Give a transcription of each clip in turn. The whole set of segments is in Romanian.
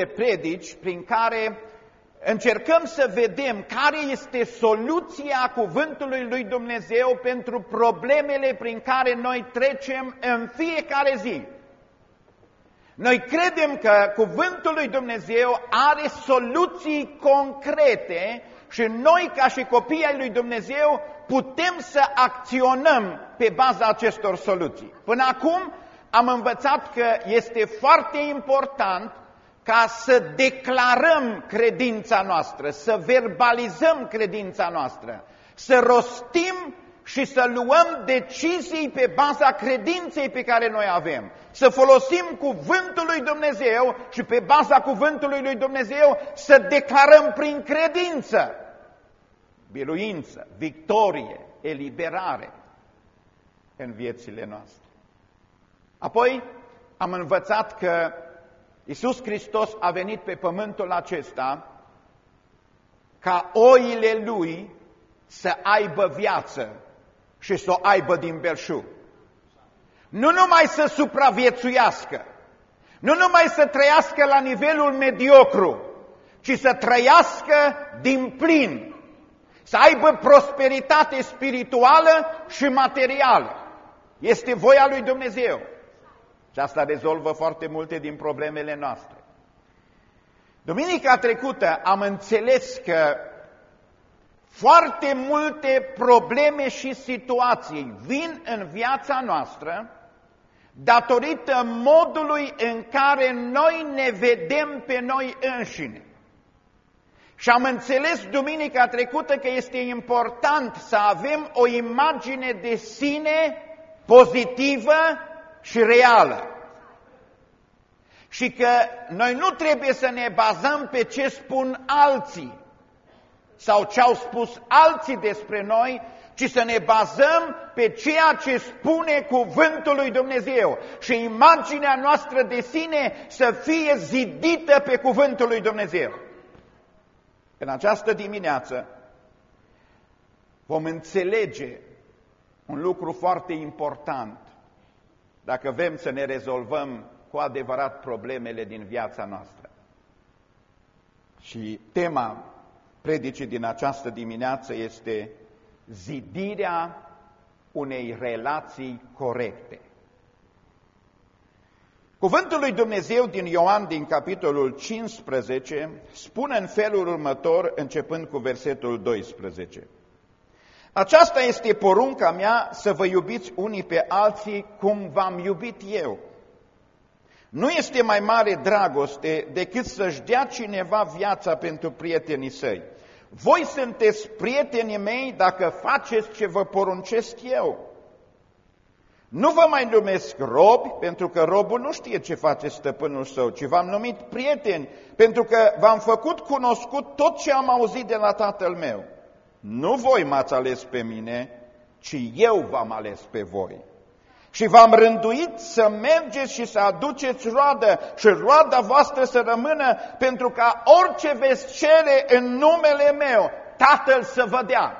de predici prin care încercăm să vedem care este soluția cuvântului lui Dumnezeu pentru problemele prin care noi trecem în fiecare zi. Noi credem că cuvântul lui Dumnezeu are soluții concrete și noi ca și copii ai lui Dumnezeu putem să acționăm pe baza acestor soluții. Până acum am învățat că este foarte important ca să declarăm credința noastră, să verbalizăm credința noastră, să rostim și să luăm decizii pe baza credinței pe care noi avem. Să folosim cuvântul lui Dumnezeu și pe baza cuvântului lui Dumnezeu să declarăm prin credință biluință, victorie, eliberare în viețile noastre. Apoi am învățat că Iisus Hristos a venit pe pământul acesta ca oile Lui să aibă viață și să o aibă din belșug. Nu numai să supraviețuiască, nu numai să trăiască la nivelul mediocru, ci să trăiască din plin, să aibă prosperitate spirituală și materială. Este voia lui Dumnezeu. Și asta rezolvă foarte multe din problemele noastre. Duminica trecută am înțeles că foarte multe probleme și situații vin în viața noastră datorită modului în care noi ne vedem pe noi înșine. Și am înțeles duminica trecută că este important să avem o imagine de sine pozitivă și reală. Și că noi nu trebuie să ne bazăm pe ce spun alții sau ce au spus alții despre noi, ci să ne bazăm pe ceea ce spune cuvântul lui Dumnezeu și imaginea noastră de sine să fie zidită pe cuvântul lui Dumnezeu. În această dimineață vom înțelege un lucru foarte important dacă vrem să ne rezolvăm cu adevărat problemele din viața noastră. Și tema predicii din această dimineață este zidirea unei relații corecte. Cuvântul lui Dumnezeu din Ioan, din capitolul 15, spune în felul următor, începând cu versetul 12. Aceasta este porunca mea să vă iubiți unii pe alții cum v-am iubit eu. Nu este mai mare dragoste decât să-și dea cineva viața pentru prietenii săi. Voi sunteți prietenii mei dacă faceți ce vă poruncesc eu. Nu vă mai numesc robi, pentru că robul nu știe ce face stăpânul său, ci v-am numit prieteni, pentru că v-am făcut cunoscut tot ce am auzit de la tatăl meu. Nu voi m-ați ales pe mine, ci eu v-am ales pe voi. Și v-am rânduit să mergeți și să aduceți roadă și roada voastră să rămână, pentru ca orice veți cere în numele meu, Tatăl să vă dea.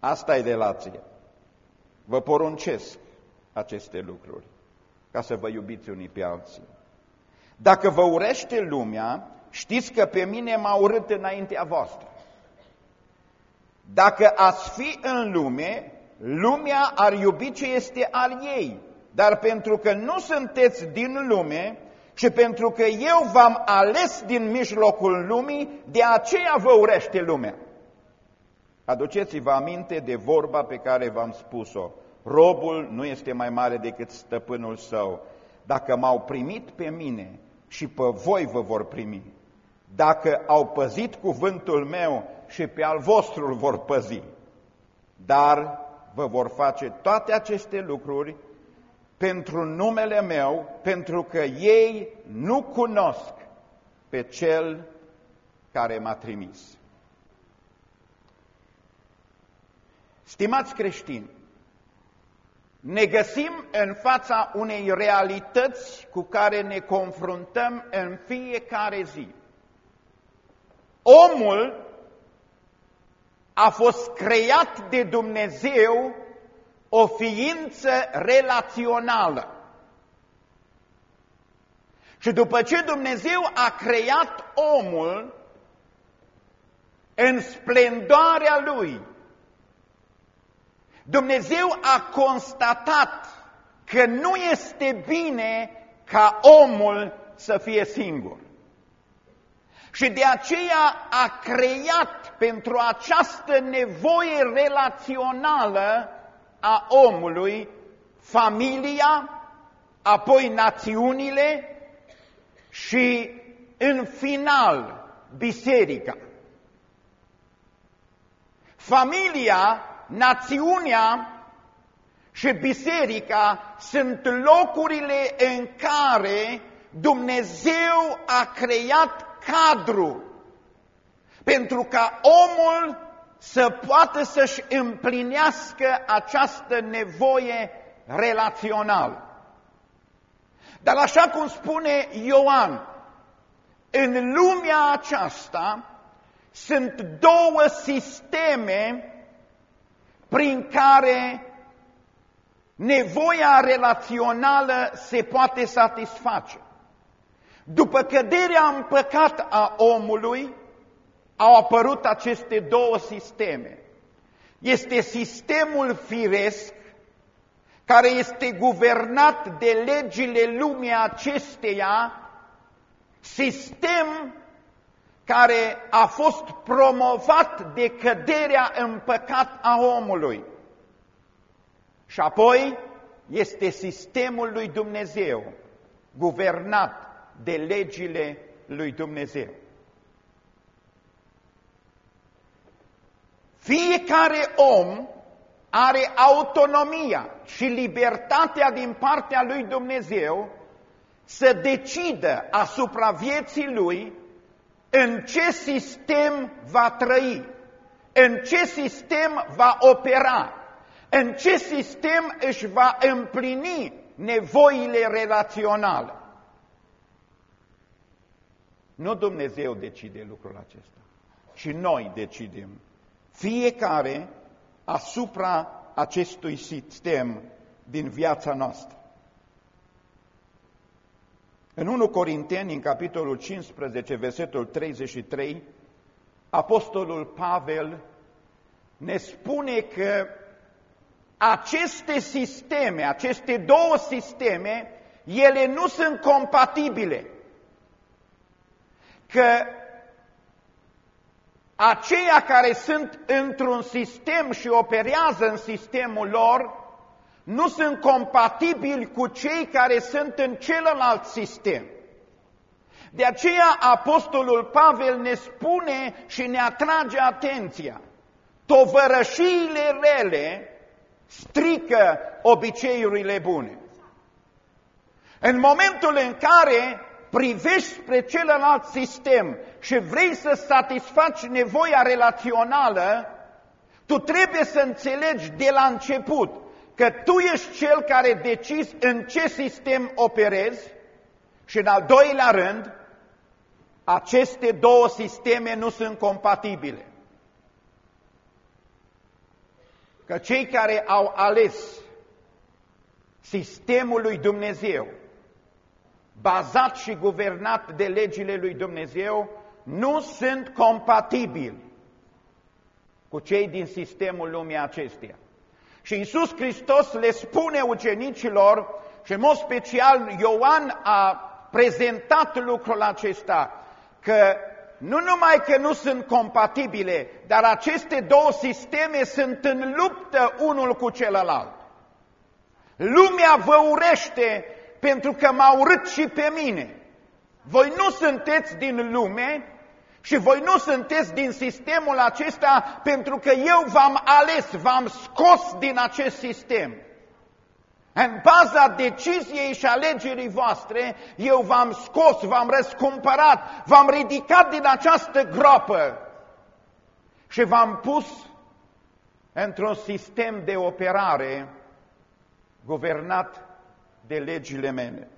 Asta e relație. Vă poruncesc aceste lucruri, ca să vă iubiți unii pe alții. Dacă vă urește lumea, știți că pe mine m-a urât înaintea voastră. Dacă ați fi în lume, lumea ar iubi ce este al ei, dar pentru că nu sunteți din lume și pentru că eu v-am ales din mijlocul lumii, de aceea vă urește lumea. Aduceți-vă aminte de vorba pe care v-am spus-o. Robul nu este mai mare decât stăpânul său. Dacă m-au primit pe mine și pe voi vă vor primi. Dacă au păzit cuvântul meu și pe al vostru îl vor păzi. Dar vă vor face toate aceste lucruri pentru numele meu, pentru că ei nu cunosc pe Cel care m-a trimis. Stimați creștini, ne găsim în fața unei realități cu care ne confruntăm în fiecare zi. Omul a fost creat de Dumnezeu o ființă relațională. Și după ce Dumnezeu a creat omul în splendoarea lui, Dumnezeu a constatat că nu este bine ca omul să fie singur. Și de aceea a creat pentru această nevoie relațională a omului familia, apoi națiunile și în final biserica. Familia, națiunea și biserica sunt locurile în care Dumnezeu a creat cadru pentru ca omul să poată să-și împlinească această nevoie relațională. Dar așa cum spune Ioan, în lumea aceasta sunt două sisteme prin care nevoia relațională se poate satisface. După căderea în păcat a omului, au apărut aceste două sisteme. Este sistemul firesc, care este guvernat de legile lumii acesteia, sistem care a fost promovat de căderea în păcat a omului. Și apoi este sistemul lui Dumnezeu, guvernat de legile lui Dumnezeu. Fiecare om are autonomia și libertatea din partea lui Dumnezeu să decidă asupra vieții lui în ce sistem va trăi, în ce sistem va opera, în ce sistem își va împlini nevoile relaționale. Nu Dumnezeu decide lucrul acesta, ci noi decidem. Fiecare asupra acestui sistem din viața noastră. În 1 Corinteni, în capitolul 15, versetul 33, Apostolul Pavel ne spune că aceste sisteme, aceste două sisteme, ele nu sunt compatibile că aceia care sunt într-un sistem și operează în sistemul lor, nu sunt compatibili cu cei care sunt în celălalt sistem. De aceea Apostolul Pavel ne spune și ne atrage atenția. Tovărășiile rele strică obiceiurile bune. În momentul în care privești spre celălalt sistem și vrei să satisfaci nevoia relațională, tu trebuie să înțelegi de la început că tu ești cel care decizi în ce sistem operezi și în al doilea rând, aceste două sisteme nu sunt compatibile. Că cei care au ales sistemul lui Dumnezeu bazat și guvernat de legile lui Dumnezeu, nu sunt compatibili cu cei din sistemul lumii acesteia. Și Iisus Hristos le spune ucenicilor, și în mod special Ioan a prezentat lucrul acesta, că nu numai că nu sunt compatibile, dar aceste două sisteme sunt în luptă unul cu celălalt. Lumea vă urește pentru că m-a urât și pe mine. Voi nu sunteți din lume și voi nu sunteți din sistemul acesta pentru că eu v-am ales, v-am scos din acest sistem. În baza deciziei și alegerii voastre, eu v-am scos, v-am răscumpărat, v-am ridicat din această groapă și v-am pus într-un sistem de operare guvernat de legile mele.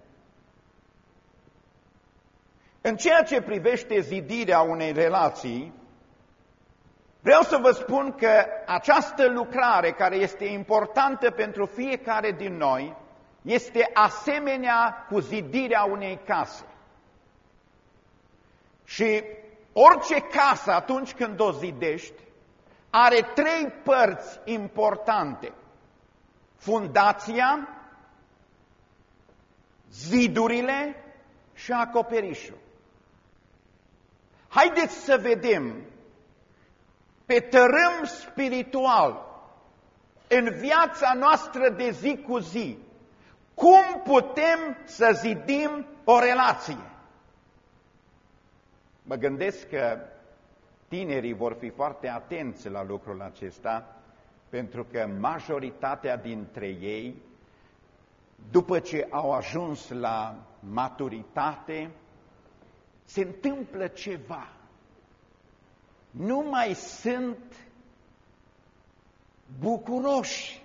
În ceea ce privește zidirea unei relații, vreau să vă spun că această lucrare care este importantă pentru fiecare din noi este asemenea cu zidirea unei case. Și orice casă, atunci când o zidești, are trei părți importante. Fundația, zidurile și acoperișul. Haideți să vedem pe tărâm spiritual, în viața noastră de zi cu zi, cum putem să zidim o relație. Mă gândesc că tinerii vor fi foarte atenți la lucrul acesta, pentru că majoritatea dintre ei, după ce au ajuns la maturitate, se întâmplă ceva. Nu mai sunt bucuroși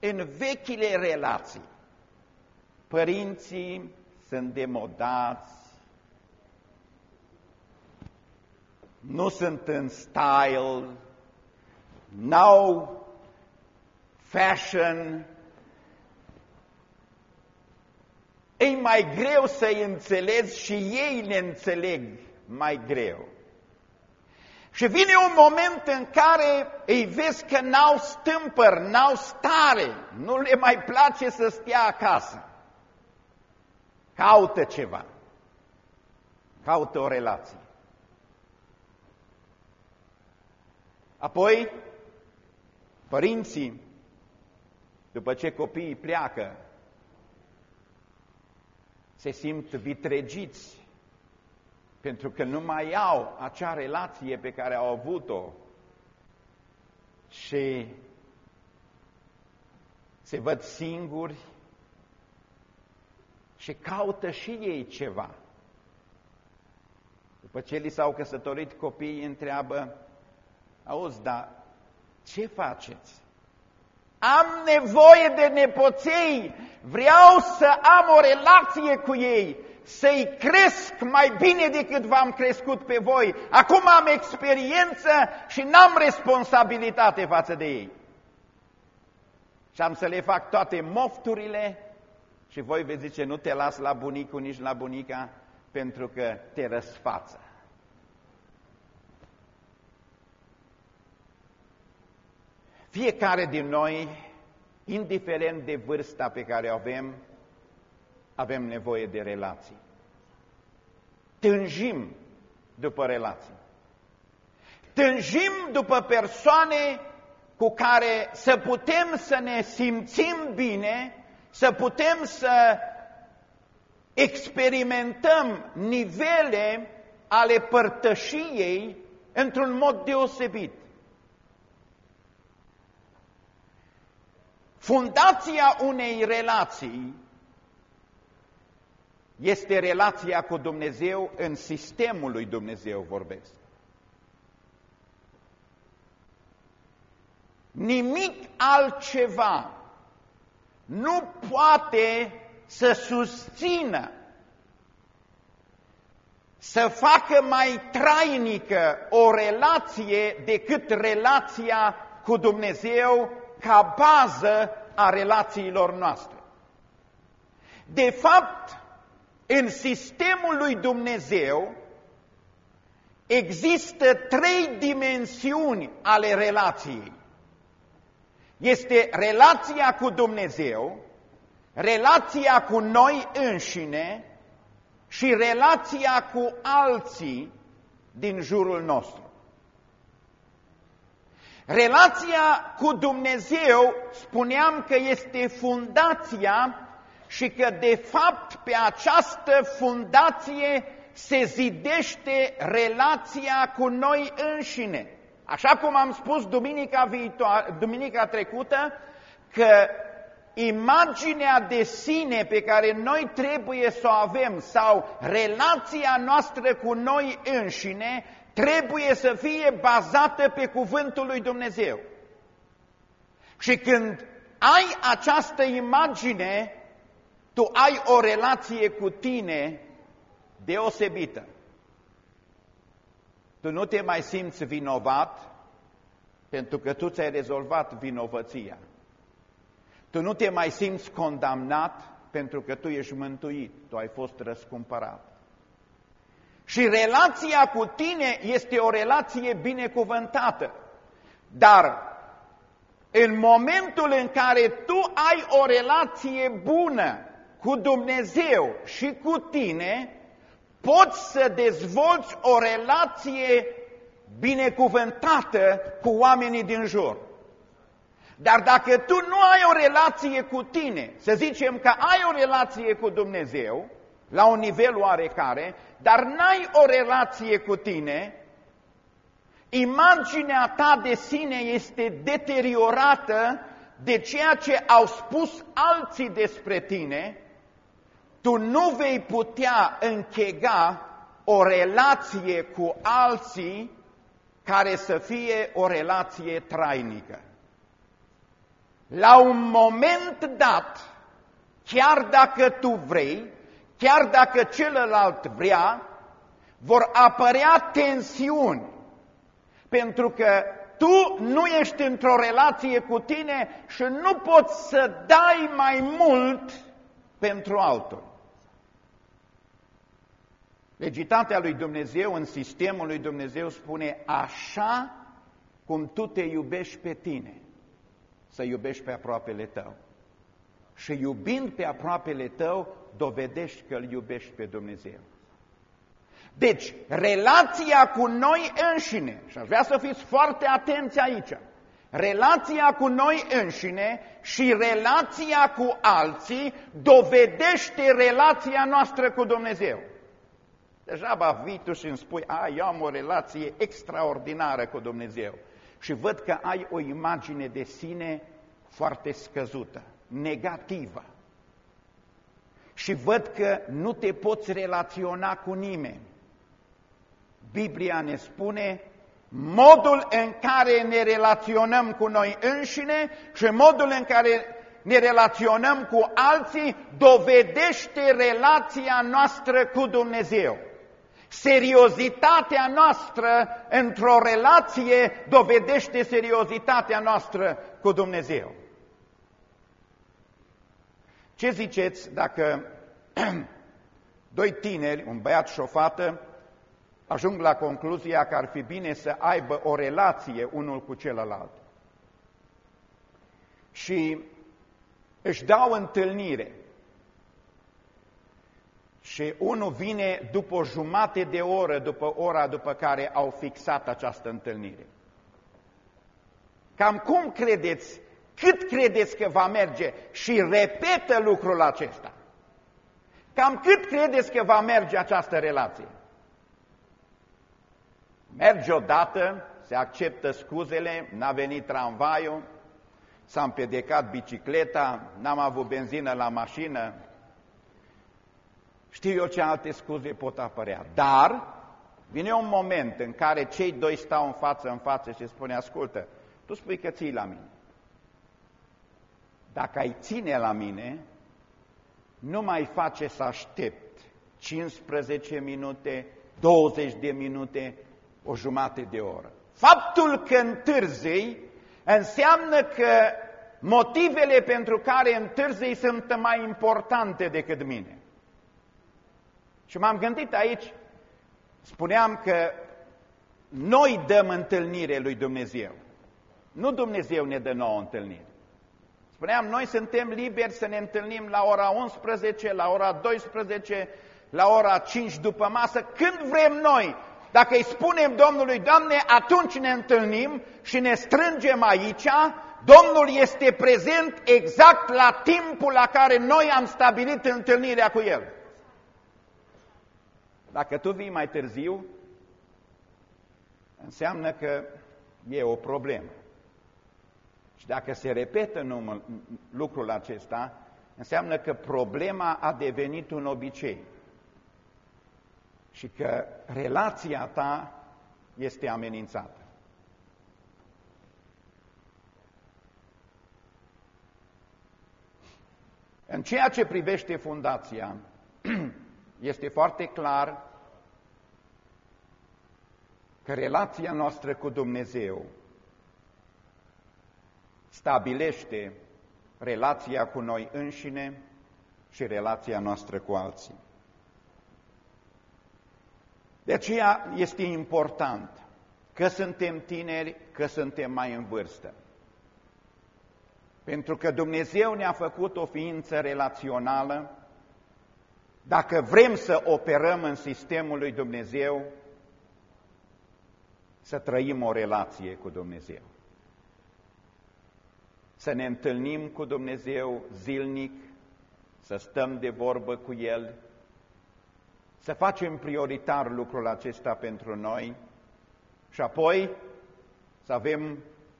în vechile relații. Părinții sunt demodați, nu sunt în style, n-au fashion, e mai greu să-i înțelegi și ei ne înțeleg mai greu. Și vine un moment în care îi vezi că n-au stâmpăr, n-au stare, nu le mai place să stea acasă. Caută ceva. Caută o relație. Apoi, părinții, după ce copiii pleacă, se simt vitregiți pentru că nu mai au acea relație pe care au avut-o și se văd singuri și caută și ei ceva. După ce li s-au căsătorit copiii, întreabă, auzi, dar ce faceți? Am nevoie de nepoței, vreau să am o relație cu ei, să-i cresc mai bine decât v-am crescut pe voi. Acum am experiență și n-am responsabilitate față de ei. Și am să le fac toate mofturile și voi veți zice, nu te las la bunicul, nici la bunica, pentru că te răsfață. Fiecare din noi, indiferent de vârsta pe care o avem, avem nevoie de relații. Tânjim după relații. Tânjim după persoane cu care să putem să ne simțim bine, să putem să experimentăm nivele ale părtășiei într-un mod deosebit. Fundația unei relații este relația cu Dumnezeu în sistemul lui Dumnezeu vorbesc. Nimic altceva nu poate să susțină, să facă mai trainică o relație decât relația cu Dumnezeu ca bază a relațiilor noastre. De fapt, în sistemul lui Dumnezeu există trei dimensiuni ale relației. Este relația cu Dumnezeu, relația cu noi înșine și relația cu alții din jurul nostru. Relația cu Dumnezeu, spuneam că este fundația și că de fapt pe această fundație se zidește relația cu noi înșine. Așa cum am spus duminica, viitoare, duminica trecută, că imaginea de sine pe care noi trebuie să o avem sau relația noastră cu noi înșine trebuie să fie bazată pe cuvântul lui Dumnezeu. Și când ai această imagine, tu ai o relație cu tine deosebită. Tu nu te mai simți vinovat pentru că tu ți-ai rezolvat vinovăția. Tu nu te mai simți condamnat pentru că tu ești mântuit, tu ai fost răscumpărat. Și relația cu tine este o relație binecuvântată. Dar în momentul în care tu ai o relație bună cu Dumnezeu și cu tine, poți să dezvolți o relație binecuvântată cu oamenii din jur. Dar dacă tu nu ai o relație cu tine, să zicem că ai o relație cu Dumnezeu, la un nivel oarecare, dar n-ai o relație cu tine, imaginea ta de sine este deteriorată de ceea ce au spus alții despre tine, tu nu vei putea închega o relație cu alții care să fie o relație trainică. La un moment dat, chiar dacă tu vrei, chiar dacă celălalt vrea, vor apărea tensiuni, pentru că tu nu ești într-o relație cu tine și nu poți să dai mai mult pentru altul. Legitatea lui Dumnezeu în sistemul lui Dumnezeu spune așa cum tu te iubești pe tine, să iubești pe aproapele tău. Și iubind pe aproapele tău, dovedești că îl iubești pe Dumnezeu. Deci, relația cu noi înșine, și aș vrea să fiți foarte atenți aici, relația cu noi înșine și relația cu alții dovedește relația noastră cu Dumnezeu. Deja vii tu și îmi spui, a, eu am o relație extraordinară cu Dumnezeu și văd că ai o imagine de sine foarte scăzută, negativă. Și văd că nu te poți relaționa cu nimeni. Biblia ne spune modul în care ne relaționăm cu noi înșine și modul în care ne relaționăm cu alții dovedește relația noastră cu Dumnezeu. Seriozitatea noastră într-o relație dovedește seriozitatea noastră cu Dumnezeu. Ce ziceți dacă doi tineri, un băiat și o fată, ajung la concluzia că ar fi bine să aibă o relație unul cu celălalt? Și își dau întâlnire și unul vine după o jumate de oră, după ora după care au fixat această întâlnire. Cam cum credeți, cât credeți că va merge și repetă lucrul acesta? Cam cât credeți că va merge această relație? Merge odată, se acceptă scuzele, n-a venit tramvaiul, s-a împedecat bicicleta, n-am avut benzină la mașină, știu eu ce alte scuze pot apărea. Dar vine un moment în care cei doi stau în față în față și spune, ascultă, tu spui că ții la mine. Dacă ai ține la mine, nu mai face să aștept 15 minute, 20 de minute, o jumate de oră. Faptul că întârzei înseamnă că motivele pentru care întârzei sunt mai importante decât mine. Și m-am gândit aici, spuneam că noi dăm întâlnire lui Dumnezeu. Nu Dumnezeu ne dă nouă întâlnire. Spuneam, noi suntem liberi să ne întâlnim la ora 11, la ora 12, la ora 5 după masă, când vrem noi. Dacă îi spunem Domnului, Doamne, atunci ne întâlnim și ne strângem aici, Domnul este prezent exact la timpul la care noi am stabilit întâlnirea cu El. Dacă tu vii mai târziu, înseamnă că e o problemă. Și dacă se repetă număr, lucrul acesta, înseamnă că problema a devenit un obicei și că relația ta este amenințată. În ceea ce privește fundația, este foarte clar că relația noastră cu Dumnezeu stabilește relația cu noi înșine și relația noastră cu alții. De aceea este important că suntem tineri, că suntem mai în vârstă. Pentru că Dumnezeu ne-a făcut o ființă relațională, dacă vrem să operăm în sistemul lui Dumnezeu, să trăim o relație cu Dumnezeu. Să ne întâlnim cu Dumnezeu zilnic, să stăm de vorbă cu El, să facem prioritar lucrul acesta pentru noi și apoi să avem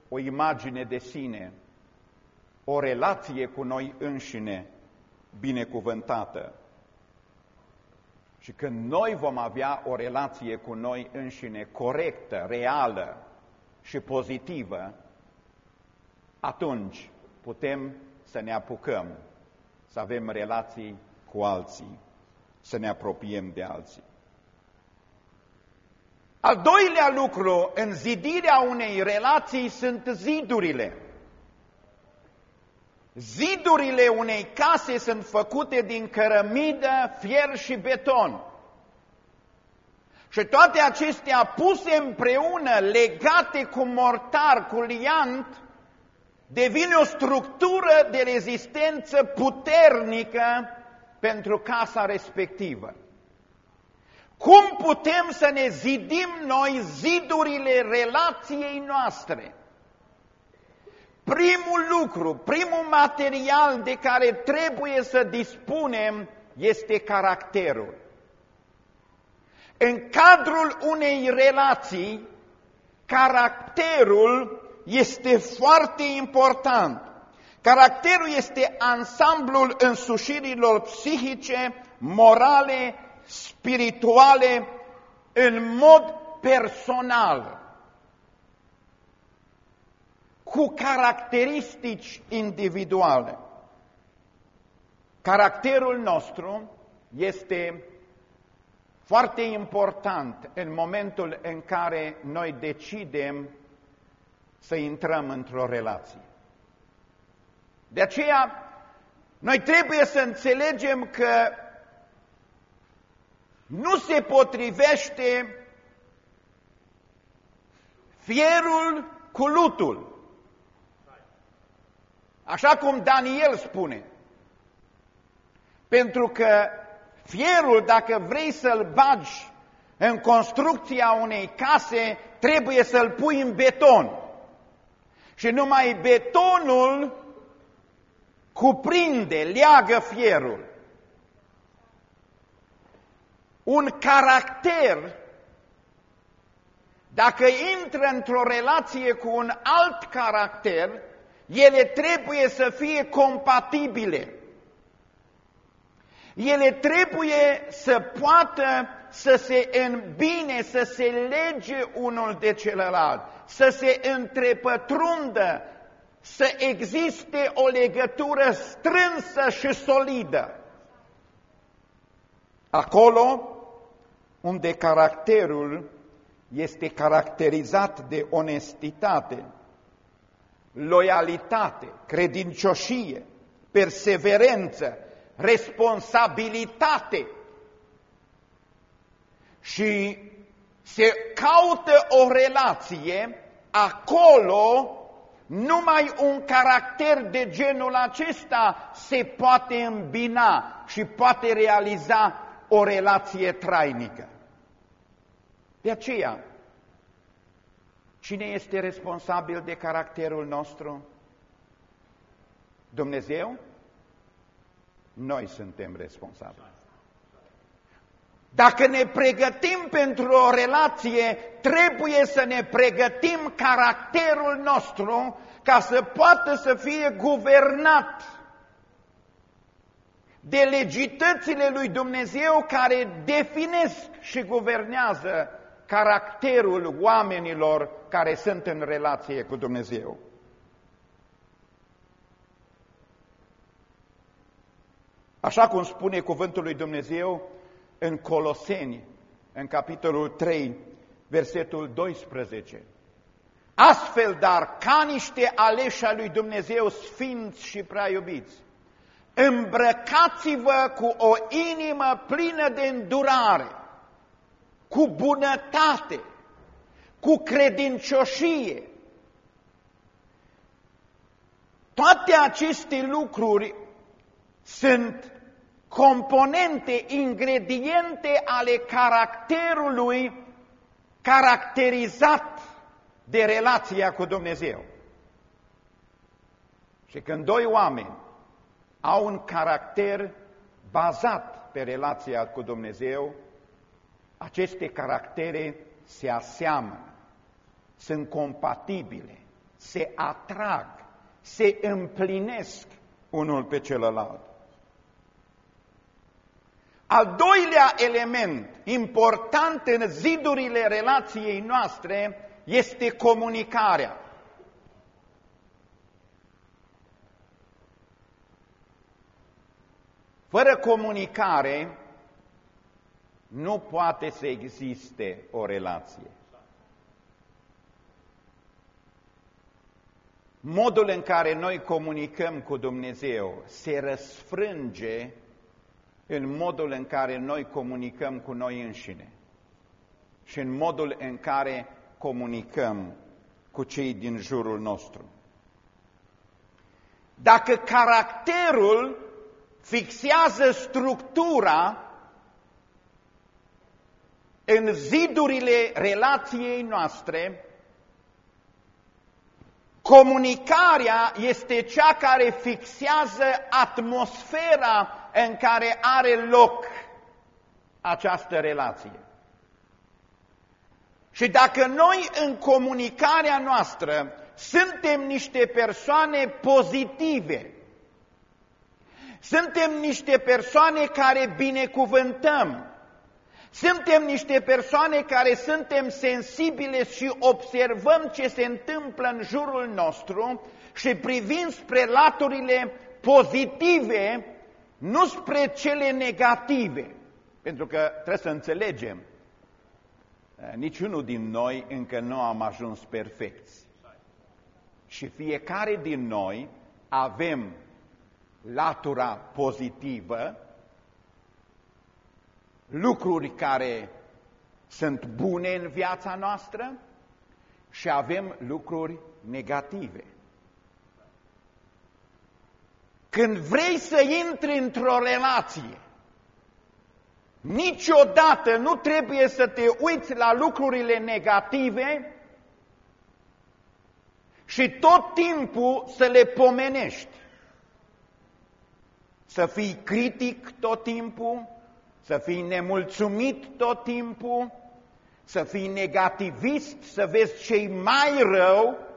o imagine de sine, o relație cu noi înșine binecuvântată. Și când noi vom avea o relație cu noi înșine corectă, reală și pozitivă, atunci putem să ne apucăm, să avem relații cu alții, să ne apropiem de alții. Al doilea lucru în zidirea unei relații sunt zidurile. Zidurile unei case sunt făcute din cărămidă, fier și beton. Și toate acestea puse împreună, legate cu mortar, cu liant, devine o structură de rezistență puternică pentru casa respectivă. Cum putem să ne zidim noi zidurile relației noastre? Primul lucru, primul material de care trebuie să dispunem este caracterul. În cadrul unei relații, caracterul este foarte important. Caracterul este ansamblul însușirilor psihice, morale, spirituale, în mod personal cu caracteristici individuale. Caracterul nostru este foarte important în momentul în care noi decidem să intrăm într-o relație. De aceea, noi trebuie să înțelegem că nu se potrivește fierul cu lutul. Așa cum Daniel spune. Pentru că fierul, dacă vrei să-l bagi în construcția unei case, trebuie să-l pui în beton. Și numai betonul cuprinde, leagă fierul. Un caracter, dacă intră într-o relație cu un alt caracter, ele trebuie să fie compatibile. Ele trebuie să poată să se îmbine, să se lege unul de celălalt, să se întrepătrundă, să existe o legătură strânsă și solidă. Acolo unde caracterul este caracterizat de onestitate, loialitate, credincioșie, perseverență, responsabilitate și se caută o relație, acolo numai un caracter de genul acesta se poate îmbina și poate realiza o relație trainică. De aceea, Cine este responsabil de caracterul nostru? Dumnezeu? Noi suntem responsabili. Dacă ne pregătim pentru o relație, trebuie să ne pregătim caracterul nostru ca să poată să fie guvernat de legitățile lui Dumnezeu care definesc și guvernează caracterul oamenilor care sunt în relație cu Dumnezeu. Așa cum spune cuvântul lui Dumnezeu în Coloseni, în capitolul 3, versetul 12. Astfel, dar, ca niște aleși a lui Dumnezeu sfinți și prea iubiți, îmbrăcați-vă cu o inimă plină de îndurare, cu bunătate, cu credincioșie. Toate aceste lucruri sunt componente, ingrediente ale caracterului caracterizat de relația cu Dumnezeu. Și când doi oameni au un caracter bazat pe relația cu Dumnezeu, aceste caractere se aseamănă, sunt compatibile, se atrag, se împlinesc unul pe celălalt. Al doilea element important în zidurile relației noastre este comunicarea. Fără comunicare nu poate să existe o relație. Modul în care noi comunicăm cu Dumnezeu se răsfrânge în modul în care noi comunicăm cu noi înșine și în modul în care comunicăm cu cei din jurul nostru. Dacă caracterul fixează structura în zidurile relației noastre, comunicarea este cea care fixează atmosfera în care are loc această relație. Și dacă noi în comunicarea noastră suntem niște persoane pozitive, suntem niște persoane care binecuvântăm, suntem niște persoane care suntem sensibile și observăm ce se întâmplă în jurul nostru și privim spre laturile pozitive nu spre cele negative, pentru că trebuie să înțelegem, eh, niciunul din noi încă nu am ajuns perfecți. Și fiecare din noi avem latura pozitivă, lucruri care sunt bune în viața noastră și avem lucruri negative. Când vrei să intri într-o relație, niciodată nu trebuie să te uiți la lucrurile negative și tot timpul să le pomenești. Să fii critic tot timpul, să fii nemulțumit tot timpul, să fii negativist, să vezi ce mai rău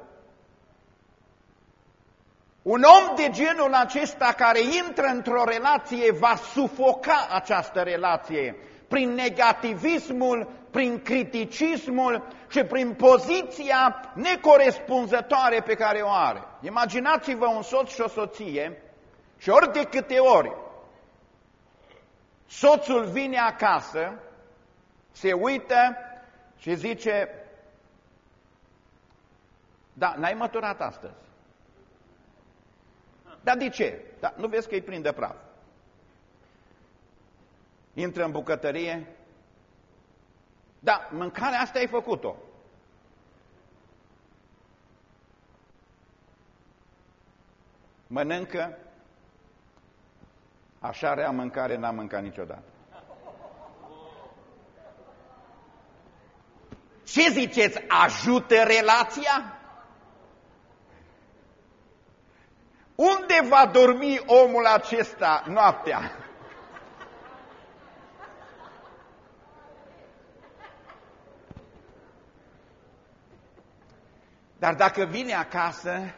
un om de genul acesta care intră într-o relație va sufoca această relație prin negativismul, prin criticismul și prin poziția necorespunzătoare pe care o are. Imaginați-vă un soț și o soție și ori de câte ori soțul vine acasă, se uită și zice, da, n-ai măturat astăzi. Dar de ce? Da, nu vezi că îi prinde praf. Intră în bucătărie. Da, mâncarea asta ai făcut-o. Mănâncă. Așa rea mâncare n-am mâncat niciodată. Ce ziceți, ajută relația? Unde va dormi omul acesta noaptea? Dar dacă vine acasă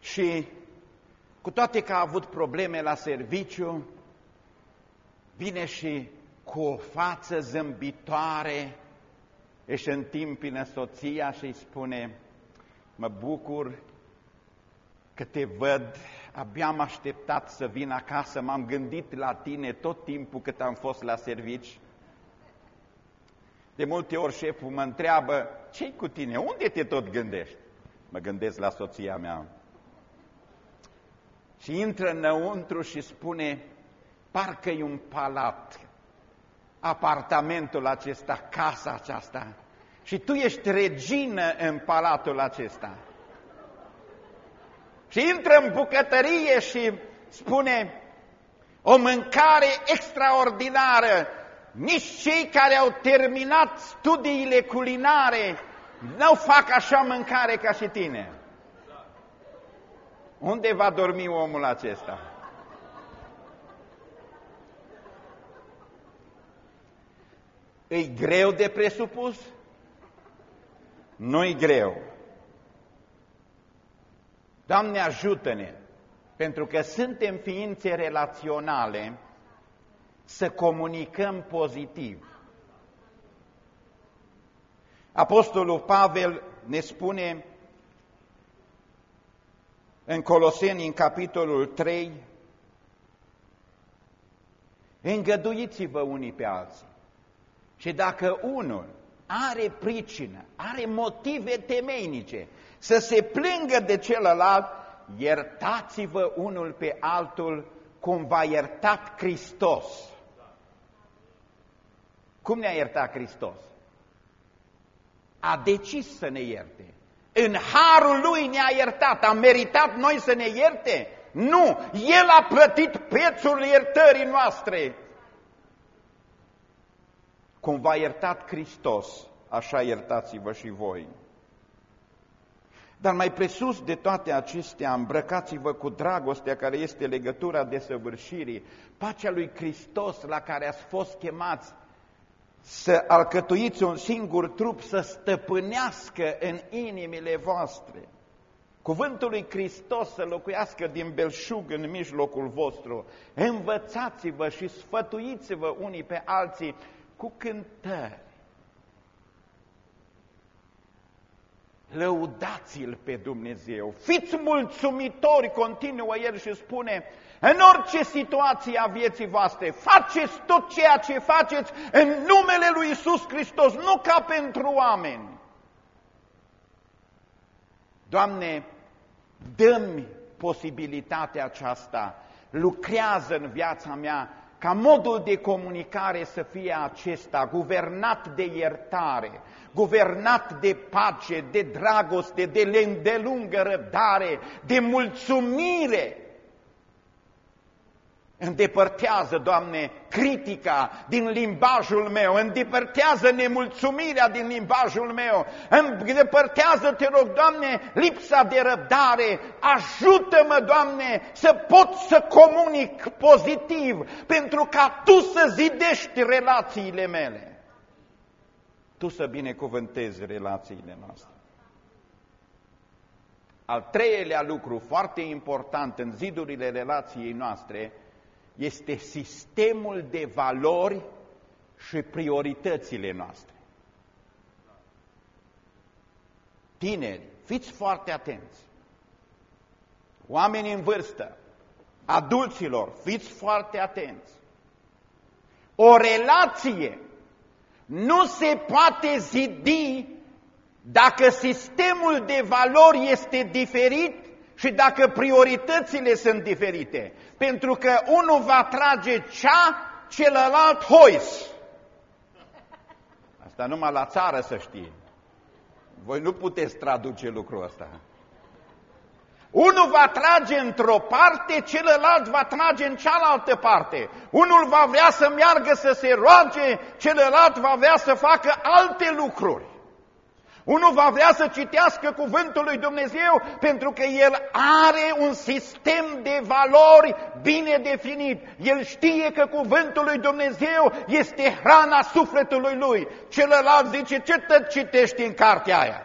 și cu toate că a avut probleme la serviciu, vine și cu o față zâmbitoare își întimpină soția și îi spune, mă bucur că te văd, abia am așteptat să vin acasă, m-am gândit la tine tot timpul cât am fost la servici. De multe ori șeful mă întreabă, ce cu tine? Unde te tot gândești? Mă gândesc la soția mea. Și intră înăuntru și spune, parcă e un palat. apartamentul acesta, casa aceasta. Și tu ești regină în palatul acesta. Și intră în bucătărie și spune o mâncare extraordinară. Nici cei care au terminat studiile culinare nu fac așa mâncare ca și tine. Unde va dormi omul acesta? E greu de presupus? Nu-i greu. Doamne ajută-ne, pentru că suntem ființe relaționale, să comunicăm pozitiv. Apostolul Pavel ne spune în Coloseni, în capitolul 3, îngăduiți-vă unii pe alții. Și dacă unul are pricină, are motive temeinice să se plângă de celălalt, iertați-vă unul pe altul cum v-a iertat Hristos. Cum ne-a iertat Hristos? A decis să ne ierte. În harul lui ne-a iertat. Am meritat noi să ne ierte? Nu! El a plătit prețul iertării noastre. Cum v-a iertat Hristos, așa iertați-vă și voi. Dar mai presus de toate acestea, îmbrăcați-vă cu dragostea care este legătura desăvârșirii, pacea lui Hristos la care ați fost chemați să alcătuiți un singur trup, să stăpânească în inimile voastre. Cuvântul lui Hristos să locuiască din belșug în mijlocul vostru. Învățați-vă și sfătuiți-vă unii pe alții cu cântări. Lăudați-L pe Dumnezeu, fiți mulțumitori, continuă El și spune, în orice situație a vieții voastre, faceți tot ceea ce faceți în numele lui Isus Hristos, nu ca pentru oameni. Doamne, dă-mi posibilitatea aceasta, lucrează în viața mea ca modul de comunicare să fie acesta, guvernat de iertare, guvernat de pace, de dragoste, de îndelungă răbdare, de mulțumire, Îndepărtează, Doamne, critica din limbajul meu, îndepărtează nemulțumirea din limbajul meu, îndepărtează, te rog, Doamne, lipsa de răbdare, ajută-mă, Doamne, să pot să comunic pozitiv, pentru ca Tu să zidești relațiile mele. Tu să binecuvântezi relațiile noastre. Al treilea lucru foarte important în zidurile relației noastre este sistemul de valori și prioritățile noastre. Tineri, fiți foarte atenți. Oameni în vârstă, adulților, fiți foarte atenți. O relație nu se poate zidi dacă sistemul de valori este diferit și dacă prioritățile sunt diferite. Pentru că unul va trage cea, celălalt hois. Asta numai la țară să știe. Voi nu puteți traduce lucrul ăsta. Unul va trage într-o parte, celălalt va trage în cealaltă parte. Unul va vrea să meargă să se roage, celălalt va vrea să facă alte lucruri. Unul va vrea să citească cuvântul lui Dumnezeu pentru că el are un sistem de valori bine definit. El știe că cuvântul lui Dumnezeu este hrana sufletului lui. Celălalt zice, ce tot citești în cartea aia?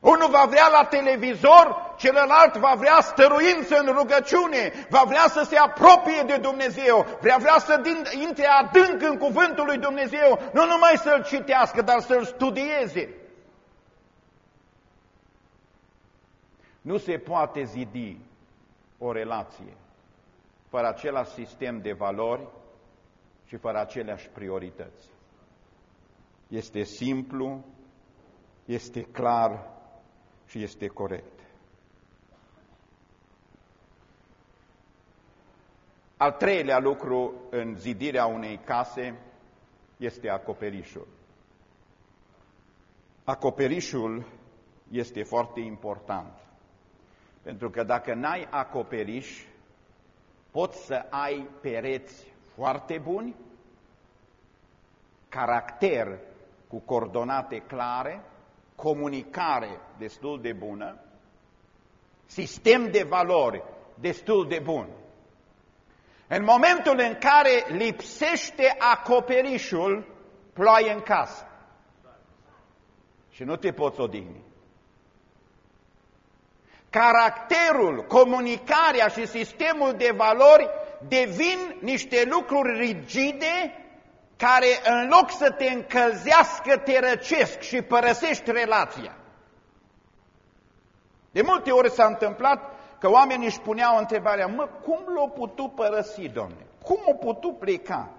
Unul va vrea la televizor, celălalt va vrea stăruință în rugăciune, va vrea să se apropie de Dumnezeu, vrea vrea să intre adânc în cuvântul lui Dumnezeu, nu numai să-l citească, dar să-l studieze. Nu se poate zidi o relație fără același sistem de valori și fără aceleași priorități. Este simplu, este clar și este corect. Al treilea lucru în zidirea unei case este acoperișul. Acoperișul este foarte important. Pentru că dacă n-ai acoperiș, poți să ai pereți foarte buni, caracter cu coordonate clare, comunicare destul de bună, sistem de valori destul de bun. În momentul în care lipsește acoperișul, ploaie în casă. Și nu te poți odihni. Caracterul, comunicarea și sistemul de valori devin niște lucruri rigide care în loc să te încălzească, te răcesc și părăsești relația. De multe ori s-a întâmplat că oamenii își puneau întrebarea, mă, cum l-a putut părăsi, domne? Cum a putut pleca?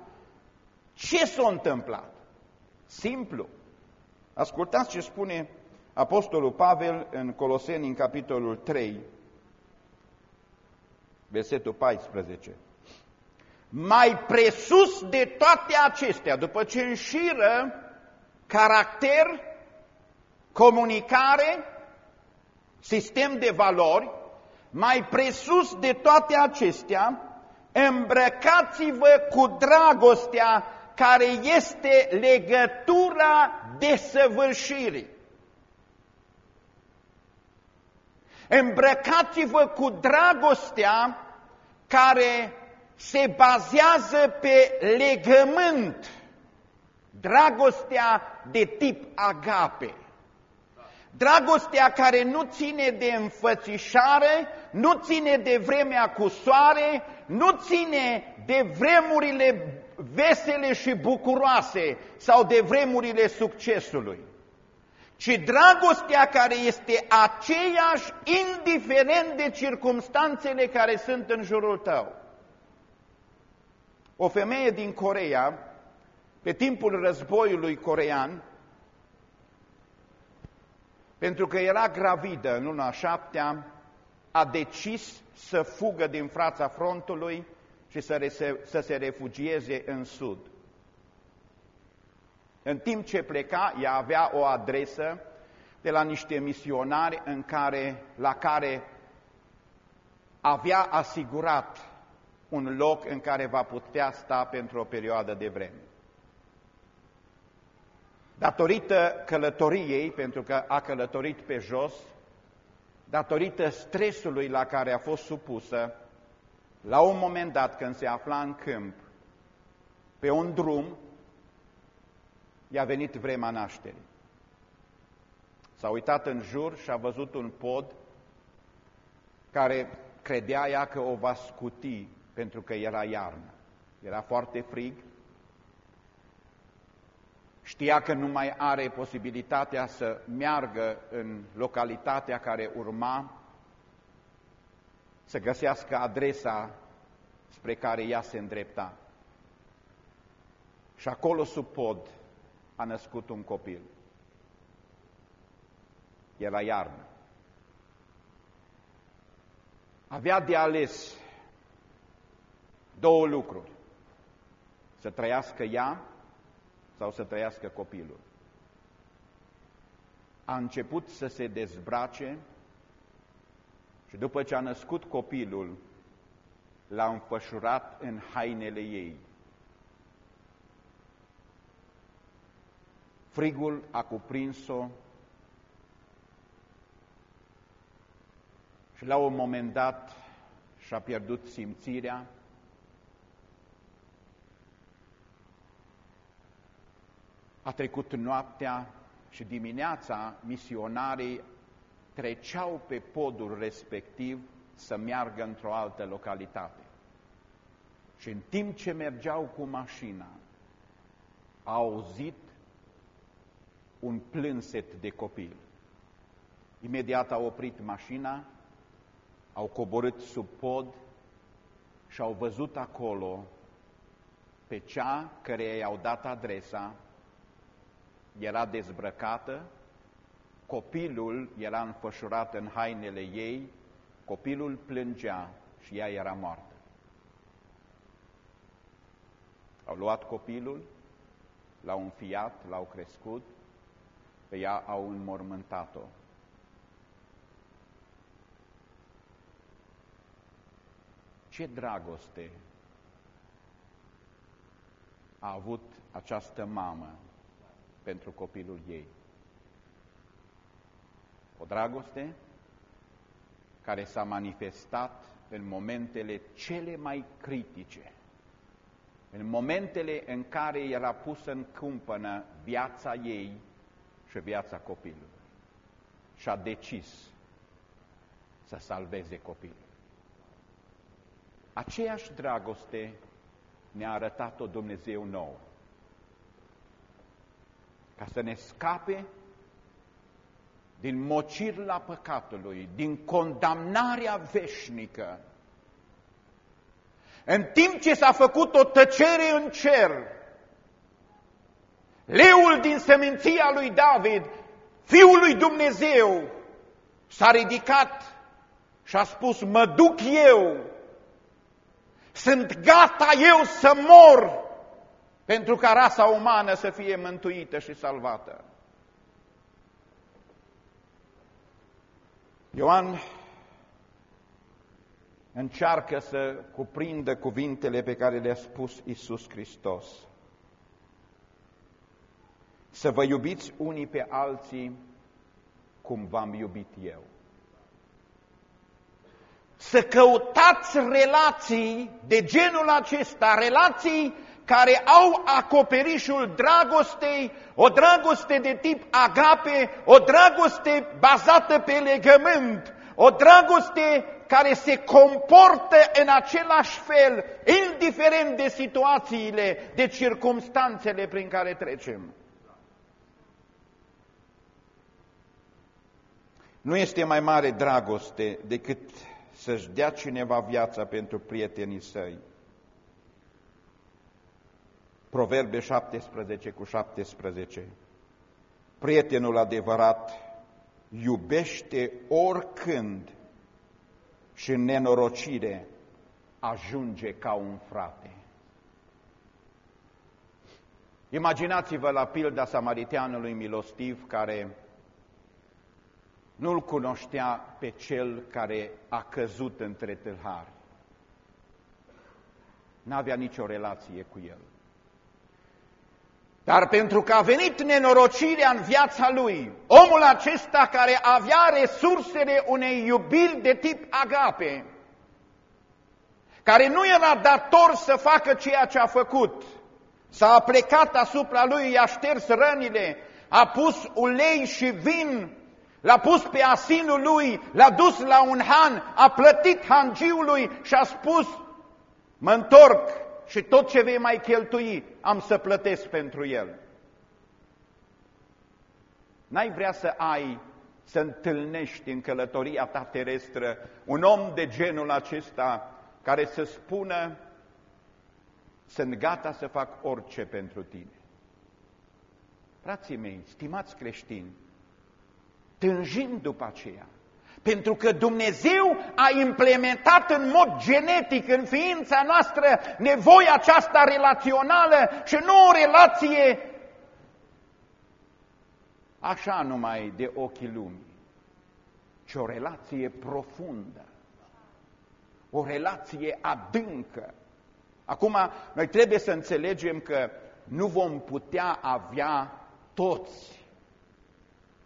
Ce s-a întâmplat? Simplu. Ascultați ce spune Apostolul Pavel în Coloseni, în capitolul 3, versetul 14. Mai presus de toate acestea, după ce înșiră caracter, comunicare, sistem de valori, mai presus de toate acestea, îmbrăcați-vă cu dragostea care este legătura desăvârșirii. Îmbrăcați-vă cu dragostea care se bazează pe legământ, dragostea de tip agape. Dragostea care nu ține de înfățișare, nu ține de vremea cu soare, nu ține de vremurile vesele și bucuroase sau de vremurile succesului, ci dragostea care este aceeași indiferent de circumstanțele care sunt în jurul tău. O femeie din Coreea, pe timpul războiului corean, pentru că era gravidă în luna șaptea, a decis să fugă din fața frontului și să, rese, să se refugieze în sud. În timp ce pleca, ea avea o adresă de la niște misionari în care, la care avea asigurat un loc în care va putea sta pentru o perioadă de vreme. Datorită călătoriei, pentru că a călătorit pe jos, datorită stresului la care a fost supusă, la un moment dat când se afla în câmp, pe un drum, i-a venit vremea nașterii. S-a uitat în jur și a văzut un pod care credea ea că o va scuti pentru că era iarnă. Era foarte frig, Știa că nu mai are posibilitatea să meargă în localitatea care urma, să găsească adresa spre care ea se îndrepta. Și acolo sub pod a născut un copil. Era iarnă. Avea de ales două lucruri. Să trăiască ea sau să trăiască copilul. A început să se dezbrace și după ce a născut copilul, l-a înfășurat în hainele ei. Frigul a cuprins-o și la un moment dat și-a pierdut simțirea, A trecut noaptea și dimineața misionarii treceau pe podul respectiv să meargă într-o altă localitate. Și în timp ce mergeau cu mașina, au auzit un plânset de copil. Imediat au oprit mașina, au coborât sub pod și au văzut acolo pe cea care i-au dat adresa era dezbrăcată, copilul era înfășurat în hainele ei, copilul plângea și ea era moartă. Au luat copilul, l-au înfiat, l-au crescut, pe ea au înmormântat-o. Ce dragoste a avut această mamă pentru copilul ei. O dragoste care s-a manifestat în momentele cele mai critice, în momentele în care era pusă în cumpănă viața ei și viața copilului. Și a decis să salveze copilul. Aceeași dragoste ne-a arătat-o Dumnezeu nou. Ca să ne scape din mocirla păcatului, din condamnarea veșnică. În timp ce s-a făcut o tăcere în cer, leul din seminția lui David, fiul lui Dumnezeu, s-a ridicat și a spus, mă duc eu, sunt gata eu să mor pentru ca rasa umană să fie mântuită și salvată. Ioan încearcă să cuprindă cuvintele pe care le-a spus Isus Hristos. Să vă iubiți unii pe alții cum v-am iubit eu. Să căutați relații de genul acesta, relații care au acoperișul dragostei, o dragoste de tip agape, o dragoste bazată pe legământ, o dragoste care se comportă în același fel, indiferent de situațiile, de circumstanțele prin care trecem. Nu este mai mare dragoste decât să-și dea cineva viața pentru prietenii săi. Proverbe 17 cu 17. Prietenul adevărat iubește oricând și în nenorocire ajunge ca un frate. Imaginați-vă la pilda samariteanului milostiv care nu-l cunoștea pe cel care a căzut între tâlhari. N-avea nicio relație cu el. Dar pentru că a venit nenorocirea în viața lui, omul acesta care avea resursele unei iubiri de tip agape, care nu era dator să facă ceea ce a făcut, s-a plecat asupra lui, i-a șters rănile, a pus ulei și vin, l-a pus pe asinul lui, l-a dus la un han, a plătit hangiului și a spus, mă întorc, și tot ce vei mai cheltui am să plătesc pentru el. N-ai vrea să ai, să întâlnești în călătoria ta terestră un om de genul acesta care să spună sunt gata să fac orice pentru tine. Frații mei, stimați creștini, tânjind după aceea, pentru că Dumnezeu a implementat în mod genetic în ființa noastră nevoia aceasta relațională și nu o relație așa numai de ochii lumii, ci o relație profundă, o relație adâncă. Acum, noi trebuie să înțelegem că nu vom putea avea toți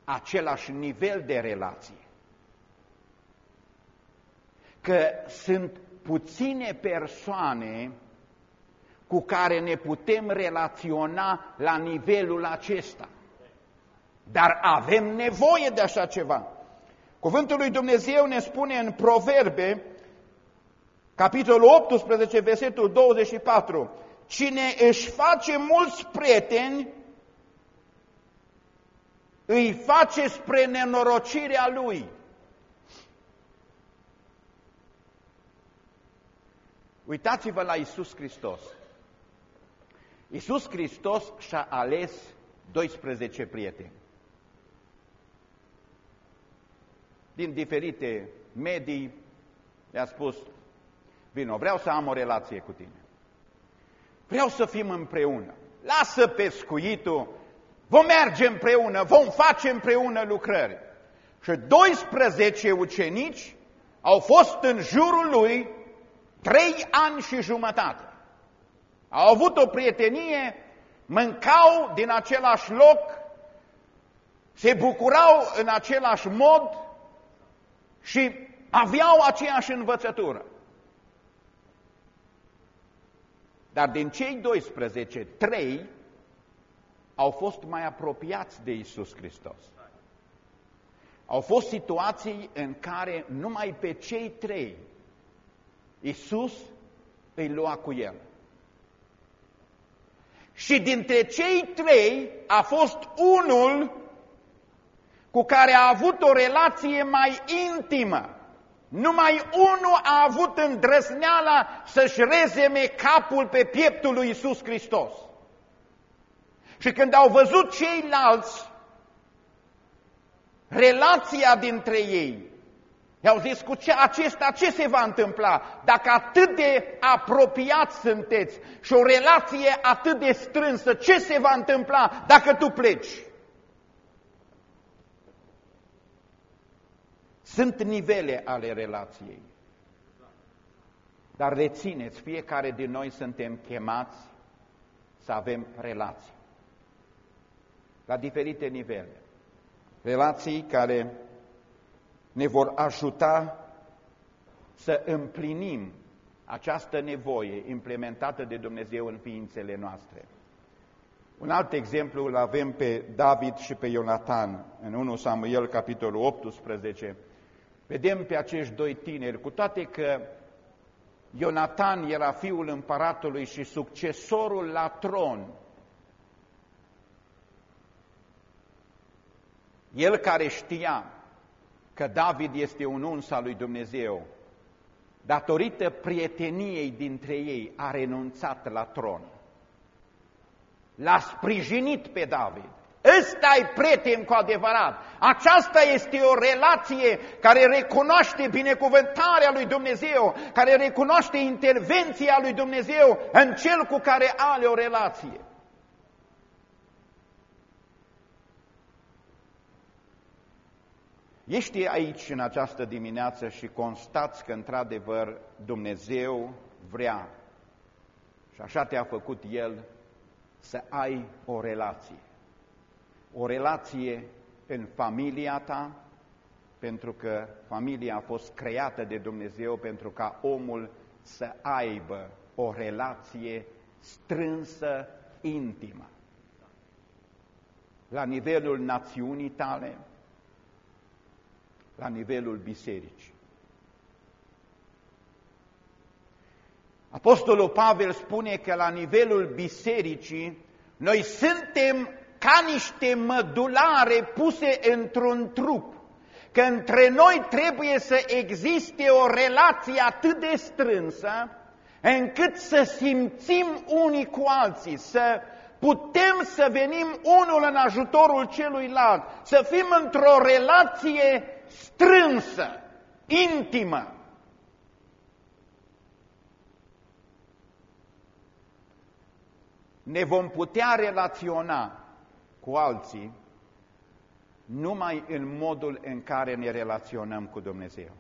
același nivel de relație că sunt puține persoane cu care ne putem relaționa la nivelul acesta. Dar avem nevoie de așa ceva. Cuvântul lui Dumnezeu ne spune în Proverbe, capitolul 18, versetul 24, Cine își face mulți prieteni, îi face spre nenorocirea lui. Uitați-vă la Isus Hristos. Isus Hristos și-a ales 12 prieteni. Din diferite medii le-a spus, vino, vreau să am o relație cu tine. Vreau să fim împreună. Lasă pescuitul, vom merge împreună, vom face împreună lucrări. Și 12 ucenici au fost în jurul lui trei ani și jumătate. Au avut o prietenie, mâncau din același loc, se bucurau în același mod și aveau aceeași învățătură. Dar din cei 12, trei au fost mai apropiați de Isus Hristos. Au fost situații în care numai pe cei trei Isus îi lua cu el. Și dintre cei trei a fost unul cu care a avut o relație mai intimă. Numai unul a avut îndrăzneala să-și rezeme capul pe pieptul lui Isus Hristos. Și când au văzut ceilalți relația dintre ei, i-au zis cu ce, acesta ce se va întâmpla dacă atât de apropiați sunteți și o relație atât de strânsă, ce se va întâmpla dacă tu pleci? Sunt nivele ale relației. Dar rețineți, fiecare din noi suntem chemați să avem relații. La diferite nivele. Relații care ne vor ajuta să împlinim această nevoie implementată de Dumnezeu în ființele noastre. Un alt exemplu îl avem pe David și pe Ionatan în 1 Samuel, capitolul 18, Vedem pe acești doi tineri, cu toate că Ionatan era fiul împăratului și succesorul la tron, el care știa că David este un uns al lui Dumnezeu, datorită prieteniei dintre ei, a renunțat la tron. L-a sprijinit pe David. Ăsta e prieten cu adevărat. Aceasta este o relație care recunoaște binecuvântarea lui Dumnezeu, care recunoaște intervenția lui Dumnezeu în cel cu care are o relație. Ești aici în această dimineață și constați că într-adevăr Dumnezeu vrea și așa te-a făcut El să ai o relație o relație în familia ta, pentru că familia a fost creată de Dumnezeu pentru ca omul să aibă o relație strânsă, intimă. La nivelul națiunii tale, la nivelul bisericii. Apostolul Pavel spune că la nivelul bisericii noi suntem ca niște mădulare puse într-un trup, că între noi trebuie să existe o relație atât de strânsă, încât să simțim unii cu alții, să putem să venim unul în ajutorul celuilalt, să fim într-o relație strânsă, intimă. Ne vom putea relaționa cu alții numai în modul în care ne relaționăm cu Dumnezeu.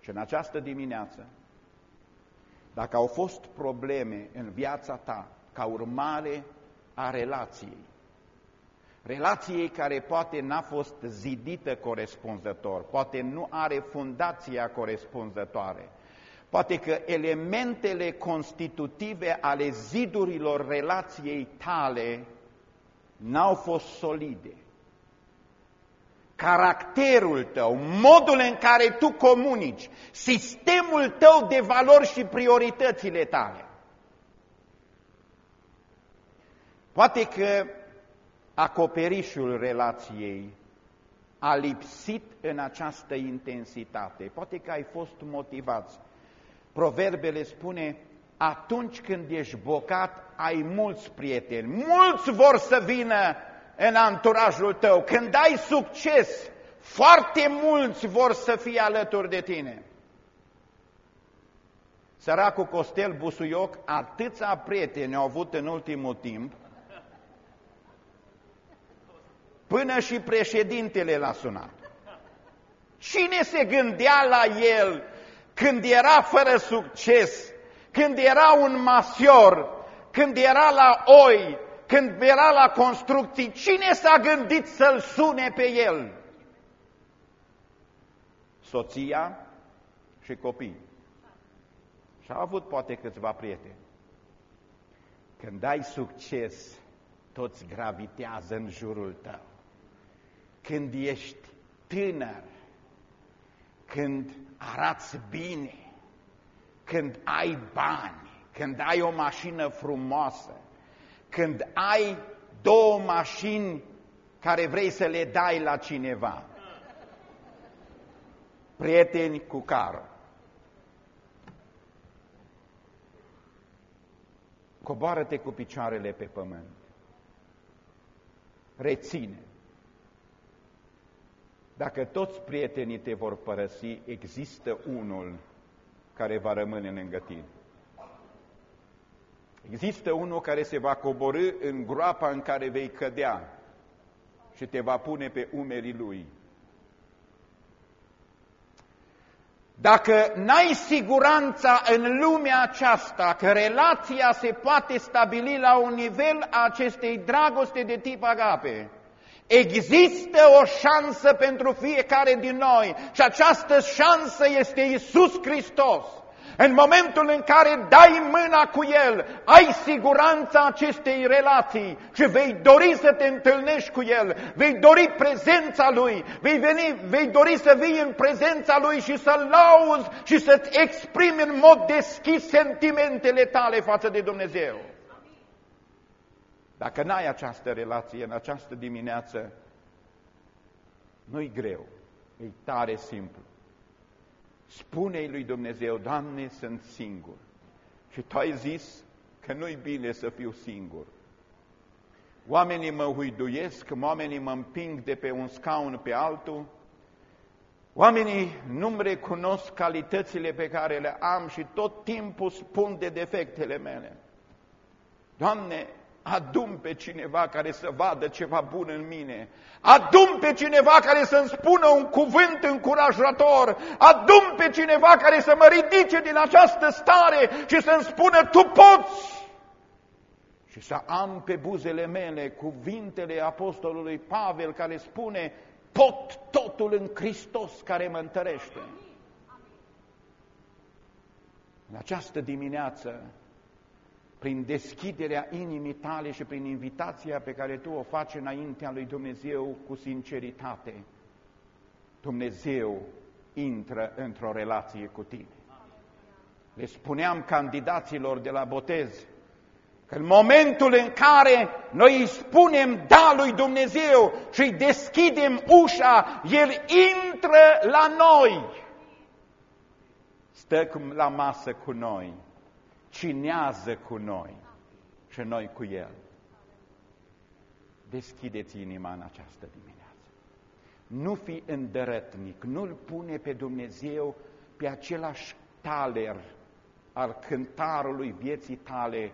Și în această dimineață, dacă au fost probleme în viața ta ca urmare a relației, relației care poate n-a fost zidită corespunzător, poate nu are fundația corespunzătoare, Poate că elementele constitutive ale zidurilor relației tale n-au fost solide. Caracterul tău, modul în care tu comunici, sistemul tău de valori și prioritățile tale. Poate că acoperișul relației a lipsit în această intensitate. Poate că ai fost motivați Proverbele spune, atunci când ești bocat, ai mulți prieteni, mulți vor să vină în anturajul tău. Când ai succes, foarte mulți vor să fie alături de tine. Săracul Costel Busuioc, atâția prieteni au avut în ultimul timp, până și președintele l-a sunat. Cine se gândea la el când era fără succes, când era un masior, când era la oi, când era la construcții, cine s-a gândit să-l sune pe el? Soția și copii. Și a avut poate câțiva prieteni. Când ai succes, toți gravitează în jurul tău. Când ești tânăr, când arați bine, când ai bani, când ai o mașină frumoasă, când ai două mașini care vrei să le dai la cineva. Prieteni cu carul. Coboară-te cu picioarele pe pământ. Reține. Dacă toți prietenii te vor părăsi, există unul care va rămâne lângă tine. Există unul care se va coborâ în groapa în care vei cădea și te va pune pe umerii lui. Dacă n-ai siguranța în lumea aceasta că relația se poate stabili la un nivel a acestei dragoste de tip agape, există o șansă pentru fiecare din noi și această șansă este Isus Hristos. În momentul în care dai mâna cu El, ai siguranța acestei relații și vei dori să te întâlnești cu El, vei dori prezența Lui, vei, veni, vei dori să vii în prezența Lui și să-L lauzi și să-ți exprimi în mod deschis sentimentele tale față de Dumnezeu. Dacă n-ai această relație în această dimineață, nu-i greu, e tare simplu. Spune-i lui Dumnezeu, Doamne, sunt singur. Și tu ai zis că nu-i bine să fiu singur. Oamenii mă huiduiesc, oamenii mă împing de pe un scaun pe altul, oamenii nu-mi recunosc calitățile pe care le am și tot timpul spun de defectele mele. Doamne, adum pe cineva care să vadă ceva bun în mine, adum pe cineva care să-mi spună un cuvânt încurajator, adum pe cineva care să mă ridice din această stare și să-mi spună, tu poți! Și să am pe buzele mele cuvintele apostolului Pavel care spune, pot totul în Hristos care mă întărește. În această dimineață, prin deschiderea inimii tale și prin invitația pe care tu o faci înaintea lui Dumnezeu cu sinceritate, Dumnezeu intră într-o relație cu tine. Le spuneam candidaților de la botez că în momentul în care noi îi spunem da lui Dumnezeu și îi deschidem ușa, El intră la noi, stă la masă cu noi cinează cu noi și noi cu El. Deschideți inima în această dimineață. Nu fi îndărătnic, nu-L pune pe Dumnezeu pe același taler al cântarului vieții tale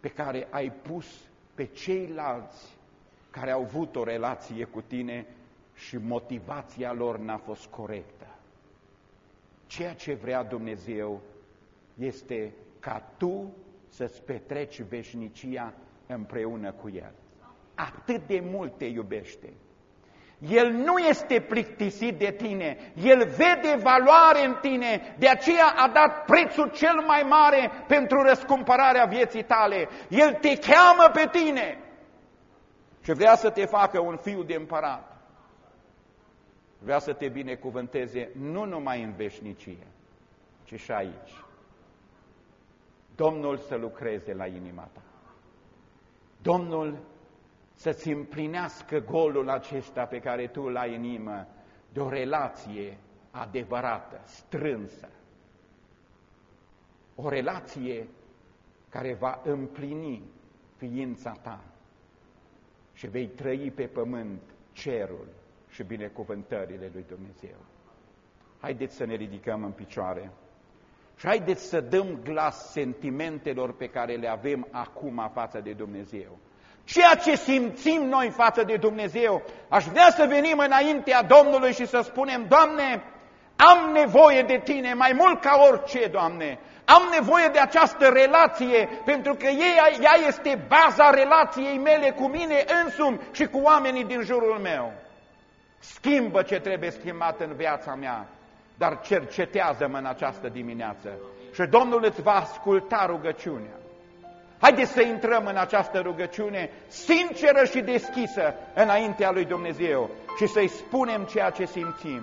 pe care ai pus pe ceilalți care au avut o relație cu tine și motivația lor n-a fost corectă. Ceea ce vrea Dumnezeu este ca tu să-ți petreci veșnicia împreună cu El. Atât de mult te iubește. El nu este plictisit de tine, El vede valoare în tine, de aceea a dat prețul cel mai mare pentru răscumpărarea vieții tale. El te cheamă pe tine și vrea să te facă un fiu de împărat. Vrea să te binecuvânteze nu numai în veșnicie, ci și aici. Domnul să lucreze la inima ta. Domnul să-ți împlinească golul acesta pe care tu îl ai în inimă de o relație adevărată, strânsă. O relație care va împlini ființa ta și vei trăi pe pământ cerul și binecuvântările lui Dumnezeu. Haideți să ne ridicăm în picioare Și haideți să dăm glas sentimentelor pe care le avem acum față de Dumnezeu. Ceea ce simțim noi față de Dumnezeu, aș vrea să venim înaintea Domnului și să spunem, Doamne, am nevoie de Tine mai mult ca orice, Doamne. Am nevoie de această relație, pentru că ea, ea este baza relației mele cu mine însumi și cu oamenii din jurul meu. Schimbă ce trebuie schimbat în viața mea, dar cercetează-mă în această dimineață și Domnul îți va asculta rugăciunea. Haideți să intrăm în această rugăciune sinceră și deschisă înaintea lui Dumnezeu și să-i spunem ceea ce simțim.